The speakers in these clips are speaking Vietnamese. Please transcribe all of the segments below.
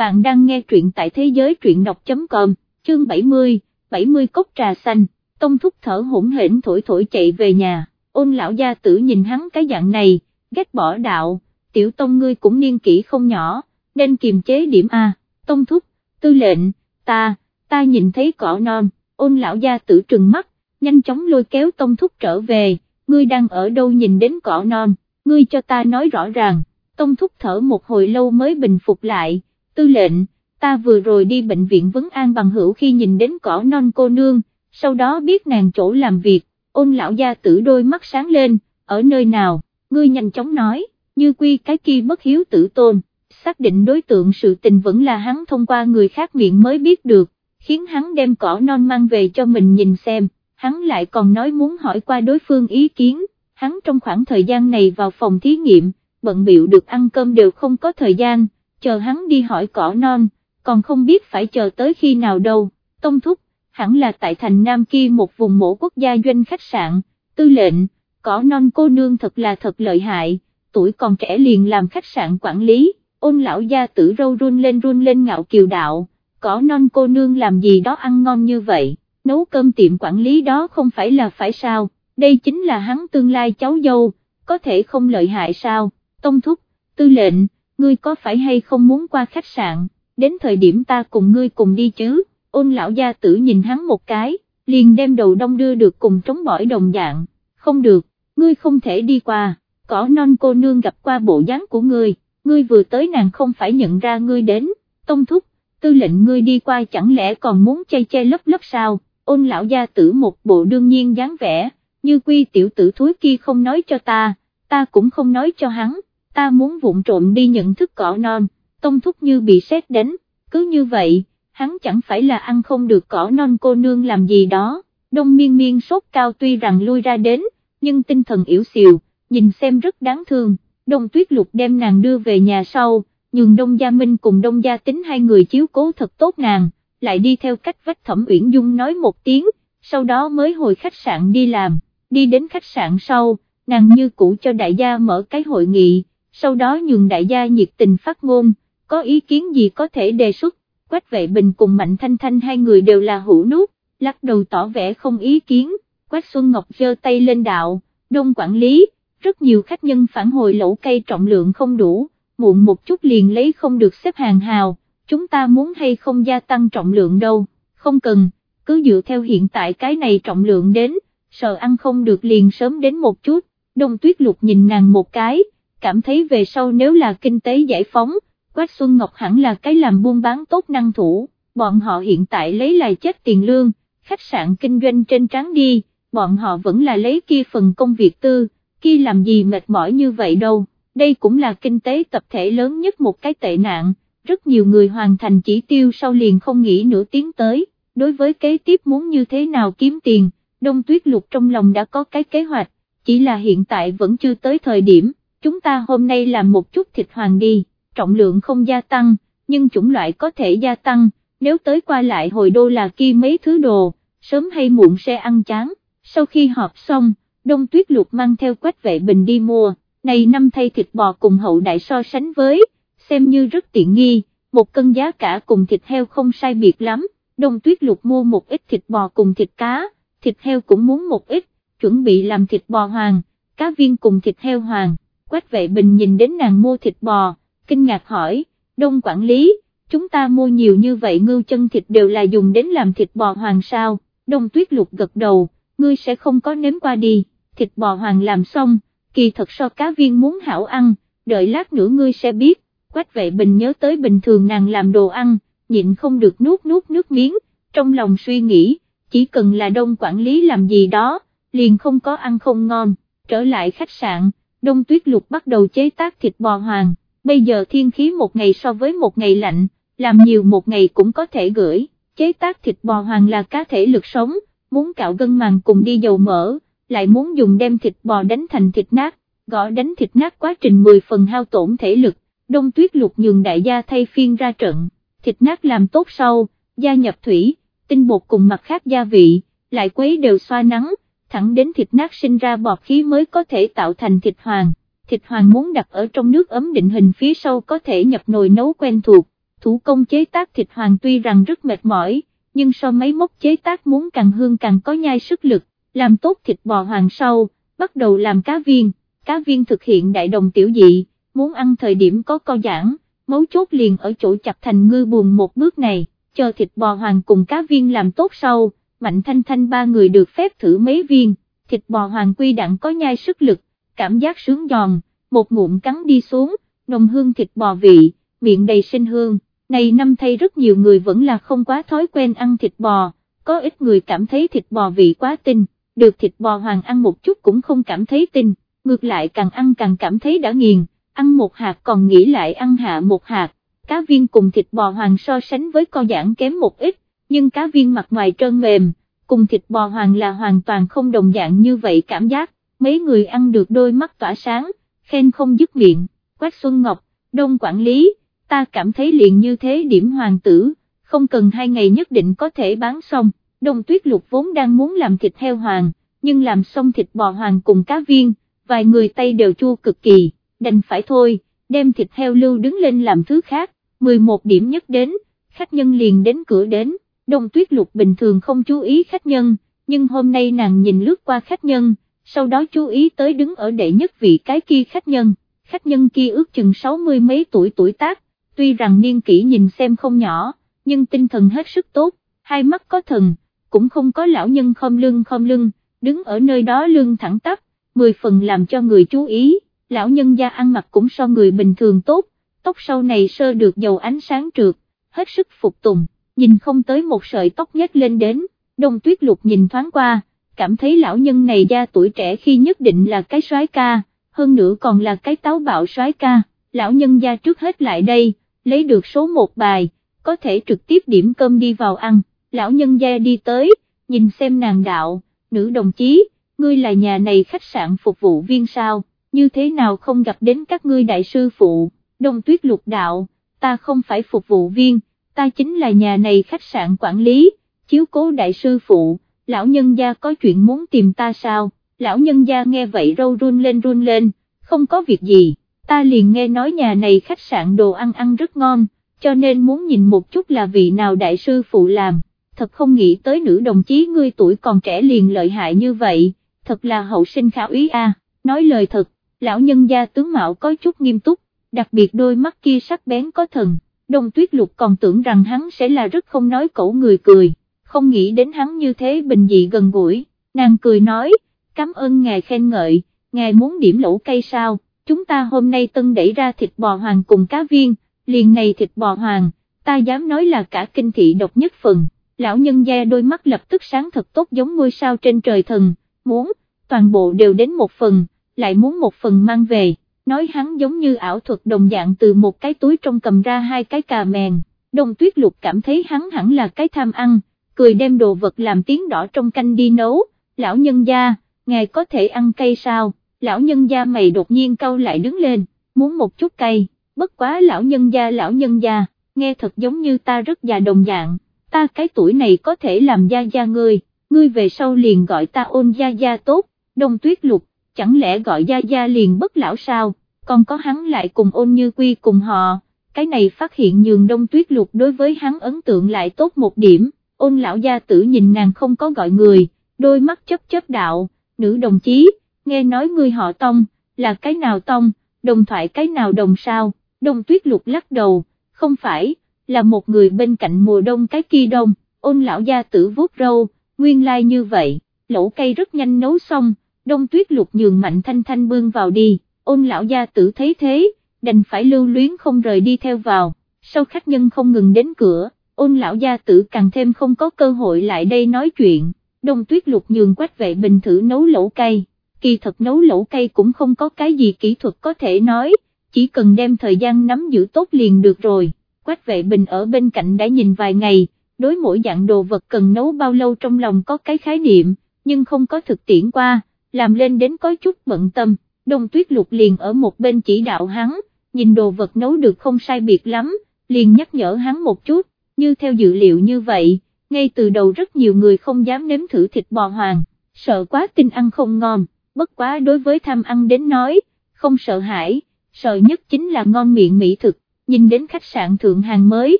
bạn đang nghe truyện tại thế giới truyện đọc.com, chương 70, 70 cốc trà xanh, tông thúc thở hỗn hển thổi thổi chạy về nhà, ôn lão gia tử nhìn hắn cái dạng này, ghét bỏ đạo, tiểu tông ngươi cũng niên kỷ không nhỏ, nên kiềm chế điểm A, tông thúc, tư lệnh, ta, ta nhìn thấy cỏ non, ôn lão gia tử trừng mắt, nhanh chóng lôi kéo tông thúc trở về, ngươi đang ở đâu nhìn đến cỏ non, ngươi cho ta nói rõ ràng, tông thúc thở một hồi lâu mới bình phục lại, tư lệnh, ta vừa rồi đi bệnh viện vấn an bằng hữu khi nhìn đến cỏ non cô nương, sau đó biết nàng chỗ làm việc, ôn lão gia tử đôi mắt sáng lên, ở nơi nào, ngươi nhanh chóng nói, như quy cái kia bất hiếu tử tôn, xác định đối tượng sự tình vẫn là hắn thông qua người khác miệng mới biết được, khiến hắn đem cỏ non mang về cho mình nhìn xem, hắn lại còn nói muốn hỏi qua đối phương ý kiến, hắn trong khoảng thời gian này vào phòng thí nghiệm, bận biệu được ăn cơm đều không có thời gian, chờ hắn đi hỏi cỏ non, còn không biết phải chờ tới khi nào đâu, tông thúc, hẳn là tại thành Nam kia một vùng mổ quốc gia doanh khách sạn, tư lệnh, cỏ non cô nương thật là thật lợi hại, tuổi còn trẻ liền làm khách sạn quản lý, ôn lão gia tử râu run lên run lên ngạo kiều đạo, cỏ non cô nương làm gì đó ăn ngon như vậy, nấu cơm tiệm quản lý đó không phải là phải sao, đây chính là hắn tương lai cháu dâu, có thể không lợi hại sao, tông thúc, tư lệnh, ngươi có phải hay không muốn qua khách sạn, đến thời điểm ta cùng ngươi cùng đi chứ, ôn lão gia tử nhìn hắn một cái, liền đem đầu đông đưa được cùng trống bỏi đồng dạng, không được, ngươi không thể đi qua, cỏ non cô nương gặp qua bộ dáng của ngươi, ngươi vừa tới nàng không phải nhận ra ngươi đến, tông thúc, tư lệnh ngươi đi qua chẳng lẽ còn muốn chay che lấp lấp sao, ôn lão gia tử một bộ đương nhiên dáng vẻ, như quy tiểu tử thúi kia không nói cho ta, ta cũng không nói cho hắn, ta muốn vụng trộm đi nhận thức cỏ non, tông thúc như bị sét đánh, cứ như vậy, hắn chẳng phải là ăn không được cỏ non cô nương làm gì đó, đông miên miên sốt cao tuy rằng lui ra đến, nhưng tinh thần yếu xìu, nhìn xem rất đáng thương, đông tuyết lục đem nàng đưa về nhà sau, nhường đông gia minh cùng đông gia tính hai người chiếu cố thật tốt nàng, lại đi theo cách vách thẩm uyển dung nói một tiếng, sau đó mới hồi khách sạn đi làm, đi đến khách sạn sau, nàng như cũ cho đại gia mở cái hội nghị, sau đó nhường đại gia nhiệt tình phát ngôn, có ý kiến gì có thể đề xuất, Quách Vệ Bình cùng Mạnh Thanh Thanh hai người đều là hữu nút, lắc đầu tỏ vẻ không ý kiến, Quách Xuân Ngọc giơ tay lên đạo, đông quản lý, rất nhiều khách nhân phản hồi lẩu cây trọng lượng không đủ, muộn một chút liền lấy không được xếp hàng hào, chúng ta muốn hay không gia tăng trọng lượng đâu, không cần, cứ dựa theo hiện tại cái này trọng lượng đến, sợ ăn không được liền sớm đến một chút, đông tuyết lục nhìn nàng một cái, cảm thấy về sau nếu là kinh tế giải phóng, Quách Xuân Ngọc hẳn là cái làm buôn bán tốt năng thủ, bọn họ hiện tại lấy lại chết tiền lương, khách sạn kinh doanh trên trắng đi, bọn họ vẫn là lấy kia phần công việc tư, kia làm gì mệt mỏi như vậy đâu, đây cũng là kinh tế tập thể lớn nhất một cái tệ nạn, rất nhiều người hoàn thành chỉ tiêu sau liền không nghĩ nửa tiếng tới, đối với kế tiếp muốn như thế nào kiếm tiền, đông tuyết lục trong lòng đã có cái kế hoạch, chỉ là hiện tại vẫn chưa tới thời điểm, chúng ta hôm nay làm một chút thịt hoàng đi trọng lượng không gia tăng, nhưng chủng loại có thể gia tăng, nếu tới qua lại hồi đô là kia mấy thứ đồ, sớm hay muộn sẽ ăn chán, sau khi họp xong, đông tuyết lục mang theo quách vệ bình đi mua, này năm thay thịt bò cùng hậu đại so sánh với, xem như rất tiện nghi, một cân giá cả cùng thịt heo không sai biệt lắm, đông tuyết lục mua một ít thịt bò cùng thịt cá, thịt heo cũng muốn một ít, chuẩn bị làm thịt bò hoàng, cá viên cùng thịt heo hoàng, quách vệ bình nhìn đến nàng mua thịt bò, kinh ngạc hỏi, đông quản lý, chúng ta mua nhiều như vậy ngưu chân thịt đều là dùng đến làm thịt bò hoàng sao, đông tuyết lục gật đầu, ngươi sẽ không có nếm qua đi, thịt bò hoàng làm xong, kỳ thật so cá viên muốn hảo ăn, đợi lát nữa ngươi sẽ biết, quách vệ bình nhớ tới bình thường nàng làm đồ ăn, nhịn không được nuốt nuốt nước miếng, trong lòng suy nghĩ, chỉ cần là đông quản lý làm gì đó, liền không có ăn không ngon, trở lại khách sạn, đông tuyết lục bắt đầu chế tác thịt bò hoàng, bây giờ thiên khí một ngày so với một ngày lạnh, làm nhiều một ngày cũng có thể gửi, chế tác thịt bò hoàng là cá thể lực sống, muốn cạo gân màng cùng đi dầu mỡ, lại muốn dùng đem thịt bò đánh thành thịt nát, gõ đánh thịt nát quá trình 10 phần hao tổn thể lực, đông tuyết lục nhường đại gia thay phiên ra trận, thịt nát làm tốt sau, gia nhập thủy, tinh bột cùng mặt khác gia vị, lại quấy đều xoa nắng, thẳng đến thịt nát sinh ra bọt khí mới có thể tạo thành thịt hoàng. Thịt hoàng muốn đặt ở trong nước ấm định hình phía sau có thể nhập nồi nấu quen thuộc, thủ công chế tác thịt hoàng tuy rằng rất mệt mỏi, nhưng so máy móc chế tác muốn càng hương càng có nhai sức lực, làm tốt thịt bò hoàng sau, bắt đầu làm cá viên, cá viên thực hiện đại đồng tiểu dị, muốn ăn thời điểm có co giãn, mấu chốt liền ở chỗ chặt thành ngư buồn một bước này, chờ thịt bò hoàng cùng cá viên làm tốt sau, Mạnh Thanh Thanh ba người được phép thử mấy viên, thịt bò hoàng quy đặng có nhai sức lực, cảm giác sướng giòn, một ngụm cắn đi xuống, nồng hương thịt bò vị, miệng đầy sinh hương, này năm thay rất nhiều người vẫn là không quá thói quen ăn thịt bò, có ít người cảm thấy thịt bò vị quá tinh, được thịt bò hoàng ăn một chút cũng không cảm thấy tinh, ngược lại càng ăn càng cảm thấy đã nghiền, ăn một hạt còn nghĩ lại ăn hạ một hạt, cá viên cùng thịt bò hoàng so sánh với co giãn kém một ít, nhưng cá viên mặt ngoài trơn mềm, cùng thịt bò hoàng là hoàn toàn không đồng dạng như vậy cảm giác, mấy người ăn được đôi mắt tỏa sáng, khen không dứt miệng, Quách Xuân Ngọc, Đông quản lý, ta cảm thấy liền như thế điểm hoàng tử, không cần hai ngày nhất định có thể bán xong, Đông Tuyết Lục vốn đang muốn làm thịt heo hoàng, nhưng làm xong thịt bò hoàng cùng cá viên, vài người tay đều chua cực kỳ, đành phải thôi, đem thịt heo lưu đứng lên làm thứ khác, 11 điểm nhất đến, khách nhân liền đến cửa đến, Đông Tuyết Lục bình thường không chú ý khách nhân, nhưng hôm nay nàng nhìn lướt qua khách nhân, sau đó chú ý tới đứng ở đệ nhất vị cái kia khách nhân, khách nhân kia ước chừng sáu mươi mấy tuổi tuổi tác, tuy rằng niên kỷ nhìn xem không nhỏ, nhưng tinh thần hết sức tốt, hai mắt có thần, cũng không có lão nhân khom lưng khom lưng, đứng ở nơi đó lưng thẳng tắp, mười phần làm cho người chú ý, lão nhân da ăn mặc cũng so người bình thường tốt, tóc sau này sơ được dầu ánh sáng trượt, hết sức phục tùng, nhìn không tới một sợi tóc nhét lên đến, đông tuyết lục nhìn thoáng qua, cảm thấy lão nhân này da tuổi trẻ khi nhất định là cái soái ca, hơn nữa còn là cái táo bạo soái ca, lão nhân gia trước hết lại đây, lấy được số một bài, có thể trực tiếp điểm cơm đi vào ăn, lão nhân gia đi tới, nhìn xem nàng đạo, nữ đồng chí, ngươi là nhà này khách sạn phục vụ viên sao, như thế nào không gặp đến các ngươi đại sư phụ, đông tuyết lục đạo, ta không phải phục vụ viên, ta chính là nhà này khách sạn quản lý, chiếu cố đại sư phụ, lão nhân gia có chuyện muốn tìm ta sao, lão nhân gia nghe vậy râu run lên run lên, không có việc gì, ta liền nghe nói nhà này khách sạn đồ ăn ăn rất ngon, cho nên muốn nhìn một chút là vị nào đại sư phụ làm, thật không nghĩ tới nữ đồng chí ngươi tuổi còn trẻ liền lợi hại như vậy, thật là hậu sinh khảo ý a. nói lời thật, lão nhân gia tướng mạo có chút nghiêm túc, đặc biệt đôi mắt kia sắc bén có thần, đông tuyết lục còn tưởng rằng hắn sẽ là rất không nói cẩu người cười, không nghĩ đến hắn như thế bình dị gần gũi, nàng cười nói, cảm ơn ngài khen ngợi, ngài muốn điểm lẩu cây sao, chúng ta hôm nay tân đẩy ra thịt bò hoàng cùng cá viên, liền này thịt bò hoàng, ta dám nói là cả kinh thị độc nhất phần, lão nhân gia đôi mắt lập tức sáng thật tốt giống ngôi sao trên trời thần, muốn, toàn bộ đều đến một phần, lại muốn một phần mang về, nói hắn giống như ảo thuật đồng dạng từ một cái túi trong cầm ra hai cái cà mèn, đông tuyết lục cảm thấy hắn hẳn là cái tham ăn, cười đem đồ vật làm tiếng đỏ trong canh đi nấu, lão nhân gia, ngài có thể ăn cây sao, lão nhân gia mày đột nhiên cau lại đứng lên, muốn một chút cây, bất quá lão nhân gia lão nhân gia, nghe thật giống như ta rất già đồng dạng, ta cái tuổi này có thể làm gia gia ngươi, ngươi về sau liền gọi ta ôn gia gia tốt, đông tuyết lục, chẳng lẽ gọi gia gia liền bất lão sao, còn có hắn lại cùng ôn như quy cùng họ, cái này phát hiện nhường đông tuyết lục đối với hắn ấn tượng lại tốt một điểm. Ôn lão gia tử nhìn nàng không có gọi người, đôi mắt chấp chấp đạo, nữ đồng chí, nghe nói ngươi họ tông, là cái nào tông, đồng thoại cái nào đồng sao, đông tuyết lục lắc đầu, không phải, là một người bên cạnh mùa đông cái kia đông, ôn lão gia tử vuốt râu, nguyên lai like như vậy, lẩu cây rất nhanh nấu xong, đông tuyết lục nhường mạnh thanh thanh bương vào đi, ôn lão gia tử thấy thế, đành phải lưu luyến không rời đi theo vào, sau khách nhân không ngừng đến cửa ôn lão gia tử càng thêm không có cơ hội lại đây nói chuyện, đông tuyết lục nhường quách vệ bình thử nấu lẩu cây, kỳ thật nấu lẩu cây cũng không có cái gì kỹ thuật có thể nói, chỉ cần đem thời gian nắm giữ tốt liền được rồi, quách vệ bình ở bên cạnh đã nhìn vài ngày, đối mỗi dạng đồ vật cần nấu bao lâu trong lòng có cái khái niệm, nhưng không có thực tiễn qua, làm lên đến có chút bận tâm, đông tuyết lục liền ở một bên chỉ đạo hắn, nhìn đồ vật nấu được không sai biệt lắm, liền nhắc nhở hắn một chút, như theo dự liệu như vậy, ngay từ đầu rất nhiều người không dám nếm thử thịt bò hoàng, sợ quá tinh ăn không ngon, bất quá đối với tham ăn đến nói, không sợ hãi, sợ nhất chính là ngon miệng mỹ thực, nhìn đến khách sạn thượng hàng mới,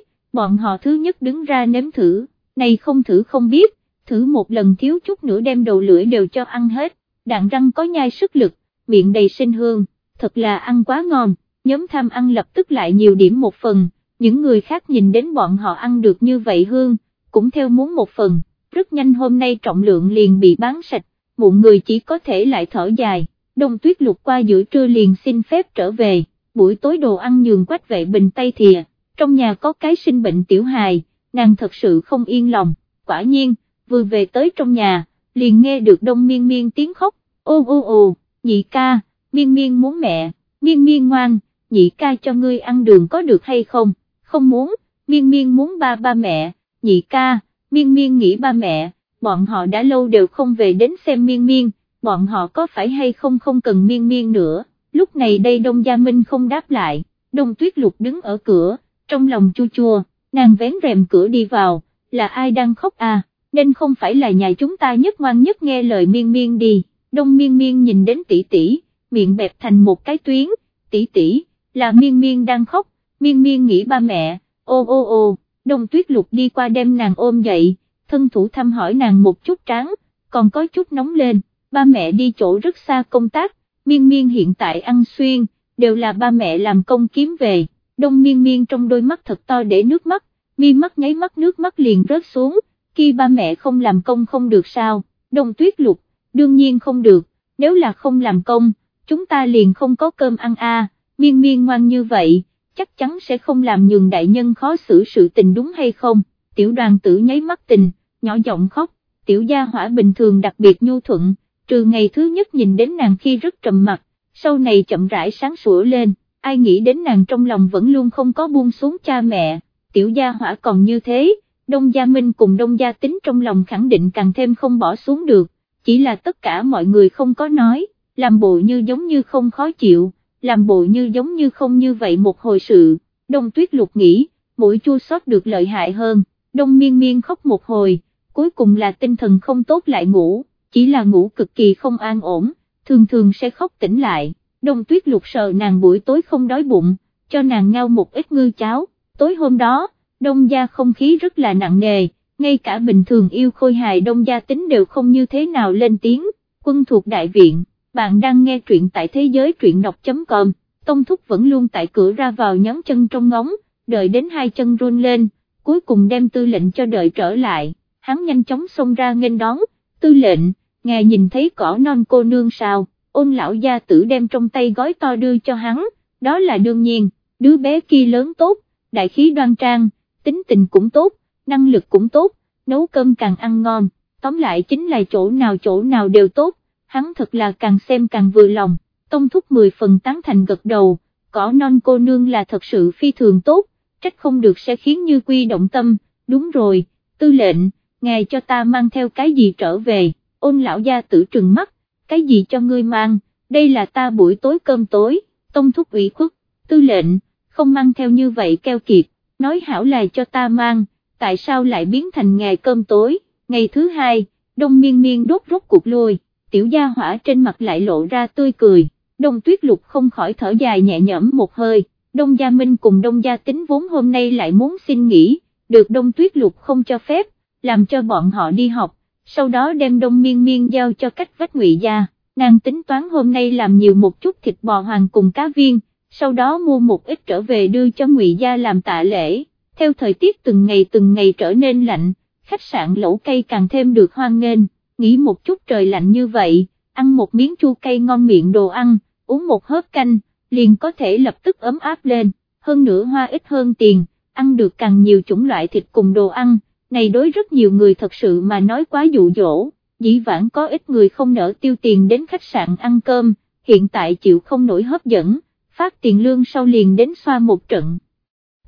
bọn họ thứ nhất đứng ra nếm thử, này không thử không biết, thử một lần thiếu chút nữa đem đầu lưỡi đều cho ăn hết, đạn răng có nhai sức lực, miệng đầy sinh hương, thật là ăn quá ngon, nhóm tham ăn lập tức lại nhiều điểm một phần, những người khác nhìn đến bọn họ ăn được như vậy hương, cũng theo muốn một phần, rất nhanh hôm nay trọng lượng liền bị bán sạch, một người chỉ có thể lại thở dài, đông tuyết lục qua giữa trưa liền xin phép trở về, buổi tối đồ ăn nhường quách vệ bình tay thìa, trong nhà có cái sinh bệnh tiểu hài, nàng thật sự không yên lòng, quả nhiên, vừa về tới trong nhà, liền nghe được đông miên miên tiếng khóc, ô ô ô, nhị ca, miên miên muốn mẹ, miên miên ngoan, nhị ca cho ngươi ăn đường có được hay không, không muốn, miên miên muốn ba ba mẹ, nhị ca, miên miên nghĩ ba mẹ, bọn họ đã lâu đều không về đến xem miên miên, bọn họ có phải hay không không cần miên miên nữa, lúc này đây Đông Gia Minh không đáp lại, Đông Tuyết Lục đứng ở cửa, trong lòng chua chua, nàng vén rèm cửa đi vào, là ai đang khóc à, nên không phải là nhà chúng ta nhất ngoan nhất nghe lời miên miên đi, Đông miên miên nhìn đến tỷ tỷ, miệng bẹp thành một cái tuyến, tỷ tỷ, là miên miên đang khóc, miên miên nghĩ ba mẹ, ô ô ô, Đông Tuyết Lục đi qua đem nàng ôm dậy, thân thủ thăm hỏi nàng một chút tráng, còn có chút nóng lên, ba mẹ đi chỗ rất xa công tác, miên miên hiện tại ăn xuyên, đều là ba mẹ làm công kiếm về, đông miên miên trong đôi mắt thật to để nước mắt, mi mắt nháy mắt nước mắt liền rớt xuống, khi ba mẹ không làm công không được sao, đông tuyết lục, đương nhiên không được, nếu là không làm công, chúng ta liền không có cơm ăn a. miên miên ngoan như vậy, chắc chắn sẽ không làm nhường đại nhân khó xử sự tình đúng hay không, tiểu đoàn tử nháy mắt tình, nhỏ giọng khóc, tiểu gia hỏa bình thường đặc biệt nhu thuận, trừ ngày thứ nhất nhìn đến nàng khi rất trầm mặt, sau này chậm rãi sáng sủa lên, ai nghĩ đến nàng trong lòng vẫn luôn không có buông xuống cha mẹ, tiểu gia hỏa còn như thế, đông gia minh cùng đông gia tính trong lòng khẳng định càng thêm không bỏ xuống được, chỉ là tất cả mọi người không có nói, làm bộ như giống như không khó chịu, làm bộ như giống như không như vậy một hồi sự, đông tuyết lục nghĩ, mũi chua xót được lợi hại hơn, đông miên miên khóc một hồi, cuối cùng là tinh thần không tốt lại ngủ, chỉ là ngủ cực kỳ không an ổn, thường thường sẽ khóc tỉnh lại, đông tuyết lục sợ nàng buổi tối không đói bụng, cho nàng ngao một ít ngư cháo, tối hôm đó, đông gia không khí rất là nặng nề, ngay cả bình thường yêu khôi hài đông gia tính đều không như thế nào lên tiếng, quân thuộc đại viện, bạn đang nghe truyện tại thế giới truyện đọc.com, Tông Thúc vẫn luôn tại cửa ra vào nhón chân trong ngóng, đợi đến hai chân run lên, cuối cùng đem tư lệnh cho đợi trở lại, hắn nhanh chóng xông ra nghênh đón, tư lệnh, ngài nhìn thấy cỏ non cô nương sao, ôn lão gia tử đem trong tay gói to đưa cho hắn, đó là đương nhiên, đứa bé kia lớn tốt, đại khí đoan trang, tính tình cũng tốt, năng lực cũng tốt, nấu cơm càng ăn ngon, tóm lại chính là chỗ nào chỗ nào đều tốt, hắn thật là càng xem càng vừa lòng, tông thúc 10 phần tán thành gật đầu, cỏ non cô nương là thật sự phi thường tốt, trách không được sẽ khiến như quy động tâm, đúng rồi, tư lệnh, ngài cho ta mang theo cái gì trở về, ôn lão gia tử trừng mắt, cái gì cho ngươi mang, đây là ta buổi tối cơm tối, tông thúc ủy khuất, tư lệnh, không mang theo như vậy keo kiệt, nói hảo là cho ta mang, tại sao lại biến thành ngày cơm tối, ngày thứ hai, đông miên miên đốt rốt cuộc lui. tiểu gia hỏa trên mặt lại lộ ra tươi cười, đông tuyết lục không khỏi thở dài nhẹ nhõm một hơi, đông gia minh cùng đông gia tính vốn hôm nay lại muốn xin nghỉ, được đông tuyết lục không cho phép, làm cho bọn họ đi học, sau đó đem đông miên miên giao cho cách vách ngụy gia, nàng tính toán hôm nay làm nhiều một chút thịt bò hoàng cùng cá viên, sau đó mua một ít trở về đưa cho ngụy gia làm tạ lễ, theo thời tiết từng ngày từng ngày trở nên lạnh, khách sạn lẩu cây càng thêm được hoan nghênh, nghĩ một chút trời lạnh như vậy, ăn một miếng chua cây ngon miệng đồ ăn, uống một hớp canh, liền có thể lập tức ấm áp lên, hơn nữa hoa ít hơn tiền, ăn được càng nhiều chủng loại thịt cùng đồ ăn. Này đối rất nhiều người thật sự mà nói quá dụ dỗ, dĩ vãng có ít người không nỡ tiêu tiền đến khách sạn ăn cơm, hiện tại chịu không nổi hấp dẫn, phát tiền lương sau liền đến xoa một trận.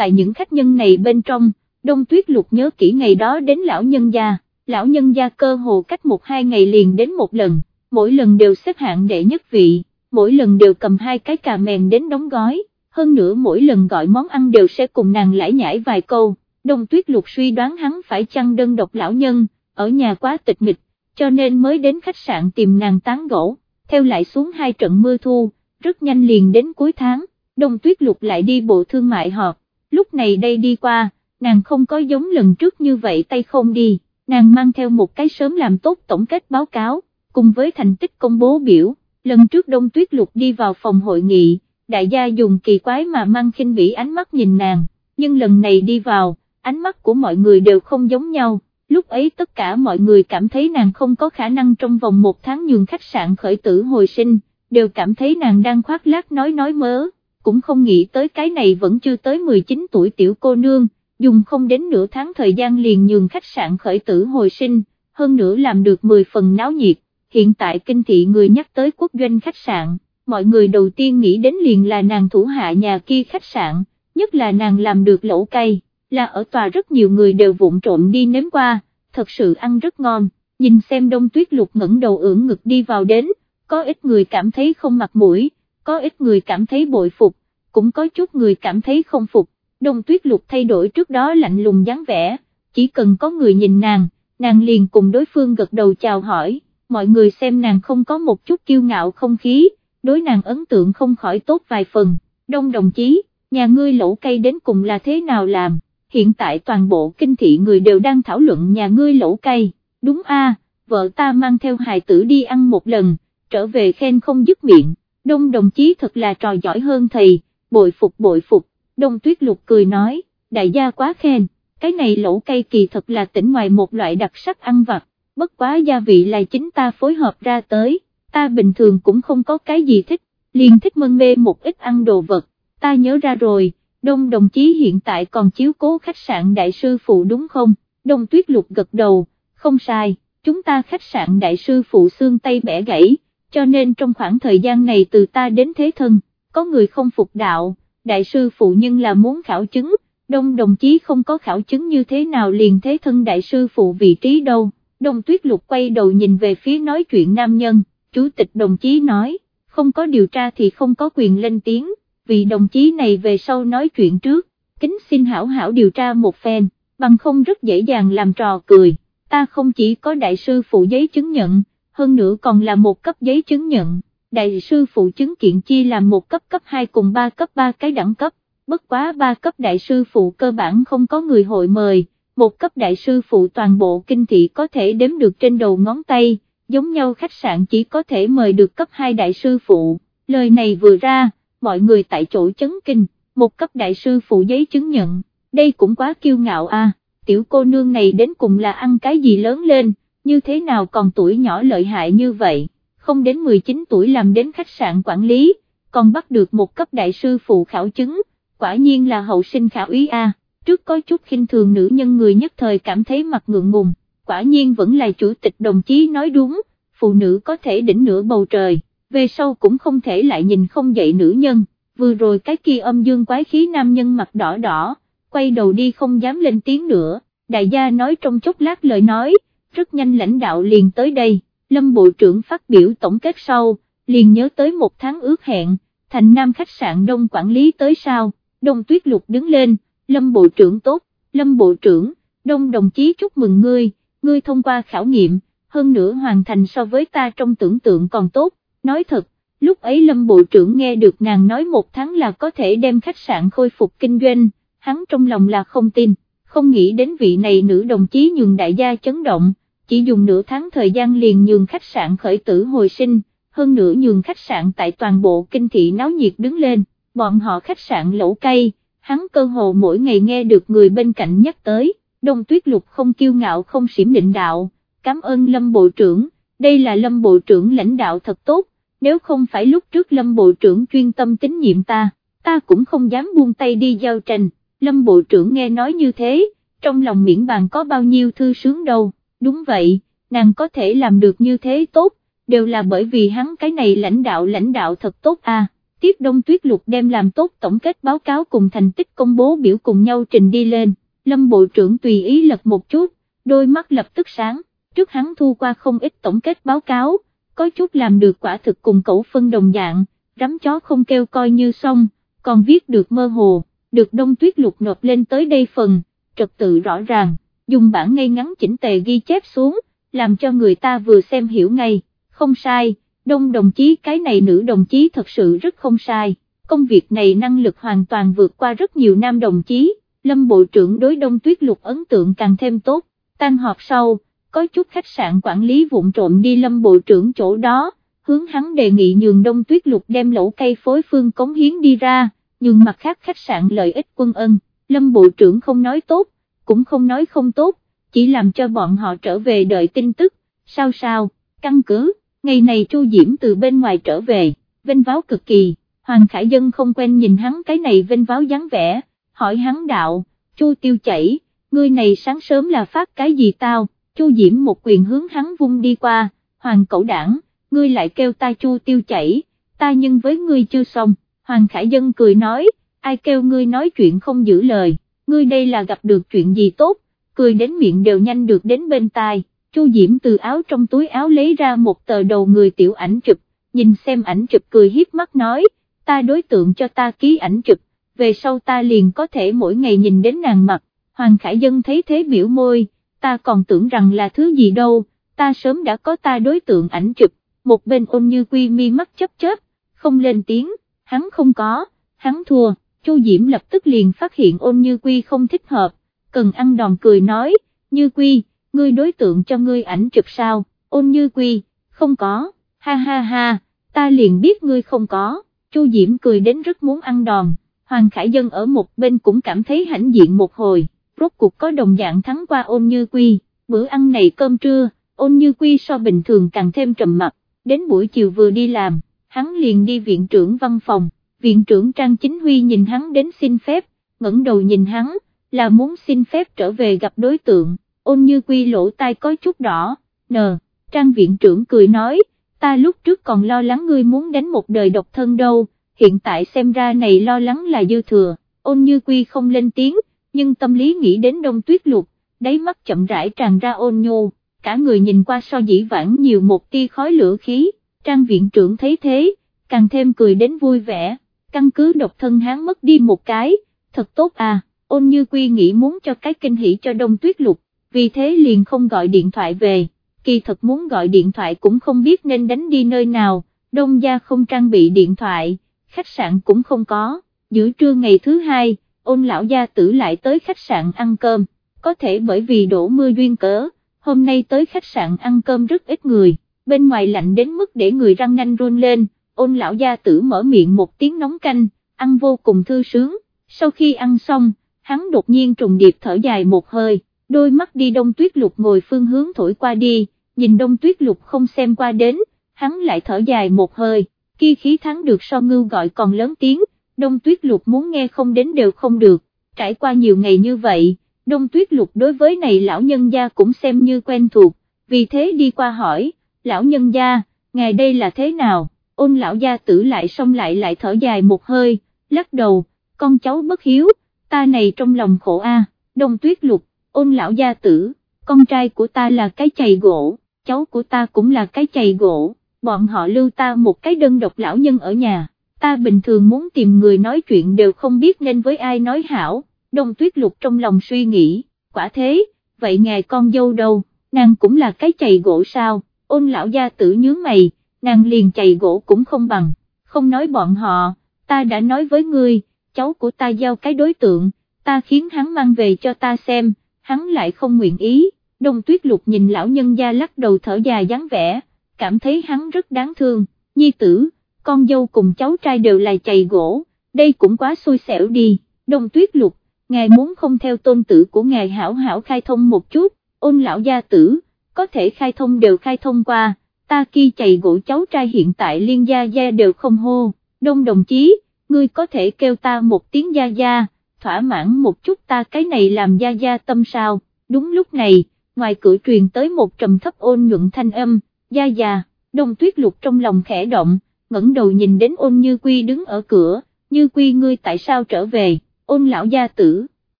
Tại những khách nhân này bên trong, Đông Tuyết Lục nhớ kỹ ngày đó đến lão nhân gia, lão nhân gia cơ hồ cách một hai ngày liền đến một lần, mỗi lần đều xếp hạng đệ nhất vị, mỗi lần đều cầm hai cái cà mèn đến đóng gói, hơn nữa mỗi lần gọi món ăn đều sẽ cùng nàng lải nhải vài câu, Đông Tuyết Lục suy đoán hắn phải chăng đơn độc lão nhân, ở nhà quá tịch mịch, cho nên mới đến khách sạn tìm nàng tán gỗ, theo lại xuống hai trận mưa thu, rất nhanh liền đến cuối tháng, đông tuyết lục lại đi bộ thương mại họp, lúc này đây đi qua, nàng không có giống lần trước như vậy tay không đi, nàng mang theo một cái sớm làm tốt tổng kết báo cáo, cùng với thành tích công bố biểu, lần trước đông tuyết lục đi vào phòng hội nghị, đại gia dùng kỳ quái mà mang khinh bỉ ánh mắt nhìn nàng, nhưng lần này đi vào, ánh mắt của mọi người đều không giống nhau, lúc ấy tất cả mọi người cảm thấy nàng không có khả năng trong vòng một tháng nhường khách sạn khởi tử hồi sinh, đều cảm thấy nàng đang khoác lác nói nói mớ, cũng không nghĩ tới cái này vẫn chưa tới 19 tuổi tiểu cô nương, dùng không đến nửa tháng thời gian liền nhường khách sạn khởi tử hồi sinh, hơn nữa làm được 10 phần náo nhiệt, hiện tại kinh thị người nhắc tới quốc doanh khách sạn, mọi người đầu tiên nghĩ đến liền là nàng thủ hạ nhà kia khách sạn, nhất là nàng làm được lẩu cay, là ở tòa rất nhiều người đều vụng trộm đi nếm qua, thật sự ăn rất ngon, nhìn xem đông tuyết lục ngẩng đầu ưỡn ngực đi vào đến, có ít người cảm thấy không mặt mũi, có ít người cảm thấy bội phục, cũng có chút người cảm thấy không phục, đông tuyết lục thay đổi trước đó lạnh lùng dáng vẻ, chỉ cần có người nhìn nàng, nàng liền cùng đối phương gật đầu chào hỏi, mọi người xem nàng không có một chút kiêu ngạo không khí, đối nàng ấn tượng không khỏi tốt vài phần, đông đồng chí, nhà ngươi lẩu cây đến cùng là thế nào làm, hiện tại toàn bộ kinh thị người đều đang thảo luận nhà ngươi lẩu cây, đúng a, vợ ta mang theo hài tử đi ăn một lần, trở về khen không dứt miệng, đông đồng chí thật là trò giỏi hơn thầy, bội phục bội phục, đông tuyết lục cười nói, đại gia quá khen, cái này lẩu cây kỳ thật là tỉnh ngoài một loại đặc sắc ăn vặt, bất quá gia vị là chính ta phối hợp ra tới, ta bình thường cũng không có cái gì thích, liền thích mân mê một ít ăn đồ vật, ta nhớ ra rồi, đông đồng chí hiện tại còn chiếu cố khách sạn đại sư phụ đúng không, đông tuyết lục gật đầu, không sai, chúng ta khách sạn đại sư phụ xương tay bẻ gãy, cho nên trong khoảng thời gian này từ ta đến thế thân, có người không phục đạo, đại sư phụ nhưng là muốn khảo chứng, đông đồng chí không có khảo chứng như thế nào liền thế thân đại sư phụ vị trí đâu, đông tuyết lục quay đầu nhìn về phía nói chuyện nam nhân, chủ tịch đồng chí nói, không có điều tra thì không có quyền lên tiếng, vì đồng chí này về sau nói chuyện trước, kính xin hảo hảo điều tra một phen, bằng không rất dễ dàng làm trò cười, ta không chỉ có đại sư phụ giấy chứng nhận, hơn nữa còn là một cấp giấy chứng nhận, đại sư phụ chứng kiện chia làm một cấp cấp 2 cùng 3 cấp 3 cái đẳng cấp, bất quá 3 cấp đại sư phụ cơ bản không có người hội mời, một cấp đại sư phụ toàn bộ kinh thị có thể đếm được trên đầu ngón tay, giống nhau khách sạn chỉ có thể mời được cấp 2 đại sư phụ, lời này vừa ra, mọi người tại chỗ chấn kinh, một cấp đại sư phụ giấy chứng nhận, đây cũng quá kiêu ngạo a. tiểu cô nương này đến cùng là ăn cái gì lớn lên, như thế nào còn tuổi nhỏ lợi hại như vậy, không đến 19 tuổi làm đến khách sạn quản lý, còn bắt được một cấp đại sư phụ khảo chứng, quả nhiên là hậu sinh khảo ý a. trước có chút khinh thường nữ nhân người nhất thời cảm thấy mặt ngượng ngùng, quả nhiên vẫn là chủ tịch đồng chí nói đúng, phụ nữ có thể đỉnh nửa bầu trời về sau cũng không thể lại nhìn không dậy nữ nhân, vừa rồi cái kia âm dương quái khí nam nhân mặt đỏ đỏ, quay đầu đi không dám lên tiếng nữa, đại gia nói trong chốc lát lời nói, rất nhanh lãnh đạo liền tới đây, lâm bộ trưởng phát biểu tổng kết sau, liền nhớ tới một tháng ước hẹn, thành nam khách sạn đông quản lý tới sao, đông tuyết lục đứng lên, lâm bộ trưởng tốt, lâm bộ trưởng, đông đồng chí chúc mừng ngươi, ngươi thông qua khảo nghiệm, hơn nữa hoàn thành so với ta trong tưởng tượng còn tốt, nói thật, lúc ấy Lâm Bộ trưởng nghe được nàng nói một tháng là có thể đem khách sạn khôi phục kinh doanh, hắn trong lòng là không tin, không nghĩ đến vị này nữ đồng chí nhường đại gia chấn động, chỉ dùng nửa tháng thời gian liền nhường khách sạn khởi tử hồi sinh, hơn nữa nhường khách sạn tại toàn bộ kinh thị náo nhiệt đứng lên, bọn họ khách sạn lẩu cây, hắn cơ hồ mỗi ngày nghe được người bên cạnh nhắc tới, đông tuyết lục không kiêu ngạo không xỉm định đạo, cảm ơn Lâm Bộ trưởng, đây là Lâm Bộ trưởng lãnh đạo thật tốt, nếu không phải lúc trước Lâm Bộ trưởng chuyên tâm tín nhiệm ta, ta cũng không dám buông tay đi giao tranh, Lâm Bộ trưởng nghe nói như thế, trong lòng miễn bàn có bao nhiêu thư sướng đâu, đúng vậy, nàng có thể làm được như thế tốt, đều là bởi vì hắn cái này lãnh đạo lãnh đạo thật tốt à. Tiếp Đông Tuyết Lục đem làm tốt tổng kết báo cáo cùng thành tích công bố biểu cùng nhau trình đi lên, Lâm Bộ trưởng tùy ý lật một chút, đôi mắt lập tức sáng, trước hắn thu qua không ít tổng kết báo cáo, có chút làm được quả thực cùng cậu phân đồng dạng, rắm chó không kêu coi như xong, còn viết được mơ hồ, được đông tuyết lục nộp lên tới đây phần, trật tự rõ ràng, dùng bản ngay ngắn chỉnh tề ghi chép xuống, làm cho người ta vừa xem hiểu ngay, không sai, đông đồng chí cái này nữ đồng chí thật sự rất không sai, công việc này năng lực hoàn toàn vượt qua rất nhiều nam đồng chí, Lâm Bộ trưởng đối Đông Tuyết Lục ấn tượng càng thêm tốt, tan họp sau, có chút khách sạn quản lý vụn trộm đi Lâm Bộ trưởng chỗ đó, hướng hắn đề nghị nhường Đông Tuyết Lục đem lẩu cây phối phương cống hiến đi ra, nhưng mặt khác khách sạn lợi ích quân ân, Lâm Bộ trưởng không nói tốt, cũng không nói không tốt, chỉ làm cho bọn họ trở về đợi tin tức, sao sao, căn cứ, ngày này Chu Diễm từ bên ngoài trở về, vinh váo cực kỳ, Hoàng Khải Dân không quen nhìn hắn cái này vinh váo dáng vẻ, hỏi hắn đạo, Chu tiêu chảy, ngươi này sáng sớm là phát cái gì tao, Chu Diễm một quyền hướng hắn vung đi qua, Hoàng cẩu đảng, ngươi lại kêu ta Chu tiêu chảy, ta nhưng với ngươi chưa xong, Hoàng Khải Dân cười nói, ai kêu ngươi nói chuyện không giữ lời, ngươi đây là gặp được chuyện gì tốt, cười đến miệng đều nhanh được đến bên tai, Chu Diễm từ áo trong túi áo lấy ra một tờ đầu người tiểu ảnh chụp, nhìn xem ảnh chụp cười hiếp mắt nói, ta đối tượng cho ta ký ảnh chụp, về sau ta liền có thể mỗi ngày nhìn đến nàng mặt, Hoàng Khải Dân thấy thế biểu môi, ta còn tưởng rằng là thứ gì đâu, ta sớm đã có ta đối tượng ảnh chụp, một bên ôn như quy mi mắt chớp chớp, không lên tiếng, hắn không có, hắn thua, Chu Diễm lập tức liền phát hiện ôn như quy không thích hợp, cần ăn đòn cười nói, như quy, ngươi đối tượng cho ngươi ảnh chụp sao, ôn như quy, không có, ha ha ha, ta liền biết ngươi không có, Chu Diễm cười đến rất muốn ăn đòn, Hoàng Khải Dân ở một bên cũng cảm thấy hãnh diện một hồi, rốt cuộc có đồng dạng thắng qua ôn như quy, bữa ăn này cơm trưa, ôn như quy so bình thường càng thêm trầm mặc, đến buổi chiều vừa đi làm, hắn liền đi viện trưởng văn phòng, viện trưởng Trang Chính Huy nhìn hắn đến xin phép, ngẩng đầu nhìn hắn, là muốn xin phép trở về gặp đối tượng, ôn như quy lỗ tai có chút đỏ, nờ, Trang viện trưởng cười nói, ta lúc trước còn lo lắng ngươi muốn đánh một đời độc thân đâu, hiện tại xem ra này lo lắng là dư thừa, ôn như quy không lên tiếng, nhưng tâm lý nghĩ đến đông tuyết lục, đáy mắt chậm rãi tràn ra ôn nhô, cả người nhìn qua so dĩ vãng nhiều một tia khói lửa khí, trang viện trưởng thấy thế, càng thêm cười đến vui vẻ, căn cứ độc thân hắn mất đi một cái, thật tốt à, ôn như quy nghĩ muốn cho cái kinh hỉ cho đông tuyết lục, vì thế liền không gọi điện thoại về, kỳ thật muốn gọi điện thoại cũng không biết nên đánh đi nơi nào, đông gia không trang bị điện thoại, khách sạn cũng không có, giữa trưa ngày thứ hai, ôn lão gia tử lại tới khách sạn ăn cơm, có thể bởi vì đổ mưa duyên cớ, hôm nay tới khách sạn ăn cơm rất ít người, bên ngoài lạnh đến mức để người răng nanh run lên, ôn lão gia tử mở miệng một tiếng nóng canh, ăn vô cùng thư sướng, sau khi ăn xong, hắn đột nhiên trùng điệp thở dài một hơi, đôi mắt đi đông tuyết lục ngồi phương hướng thổi qua đi, nhìn đông tuyết lục không xem qua đến, hắn lại thở dài một hơi, Khi khí thắng được so ngưu gọi còn lớn tiếng, đông tuyết lục muốn nghe không đến đều không được, trải qua nhiều ngày như vậy, đông tuyết lục đối với này lão nhân gia cũng xem như quen thuộc, vì thế đi qua hỏi, lão nhân gia, ngài đây là thế nào, ôn lão gia tử lại xong lại lại thở dài một hơi, lắc đầu, con cháu bất hiếu, ta này trong lòng khổ a. đông tuyết lục, ôn lão gia tử, con trai của ta là cái chày gỗ, cháu của ta cũng là cái chày gỗ, bọn họ lưu ta một cái đơn độc lão nhân ở nhà, ta bình thường muốn tìm người nói chuyện đều không biết nên với ai nói hảo, đông tuyết lục trong lòng suy nghĩ, quả thế, vậy ngài con dâu đâu, nàng cũng là cái chày gỗ sao, ôn lão gia tử nhướng mày, nàng liền chày gỗ cũng không bằng, không nói bọn họ, ta đã nói với ngươi, cháu của ta giao cái đối tượng, ta khiến hắn mang về cho ta xem, hắn lại không nguyện ý, đông tuyết lục nhìn lão nhân gia lắc đầu thở dài dáng vẻ, cảm thấy hắn rất đáng thương, nhi tử, con dâu cùng cháu trai đều là chày gỗ, đây cũng quá xui xẻo đi, đông tuyết lục, ngài muốn không theo tôn tử của ngài hảo hảo khai thông một chút, ôn lão gia tử, có thể khai thông đều khai thông qua, ta kia chày gỗ cháu trai hiện tại liên gia gia đều không hô, đông đồng chí, ngươi có thể kêu ta một tiếng gia gia, thỏa mãn một chút ta cái này làm gia gia tâm sao, đúng lúc này, ngoài cửa truyền tới một trầm thấp ôn nhuận thanh âm, gia gia, đông tuyết lục trong lòng khẽ động, ngẩng đầu nhìn đến ôn như quy đứng ở cửa, như quy ngươi tại sao trở về, ôn lão gia tử,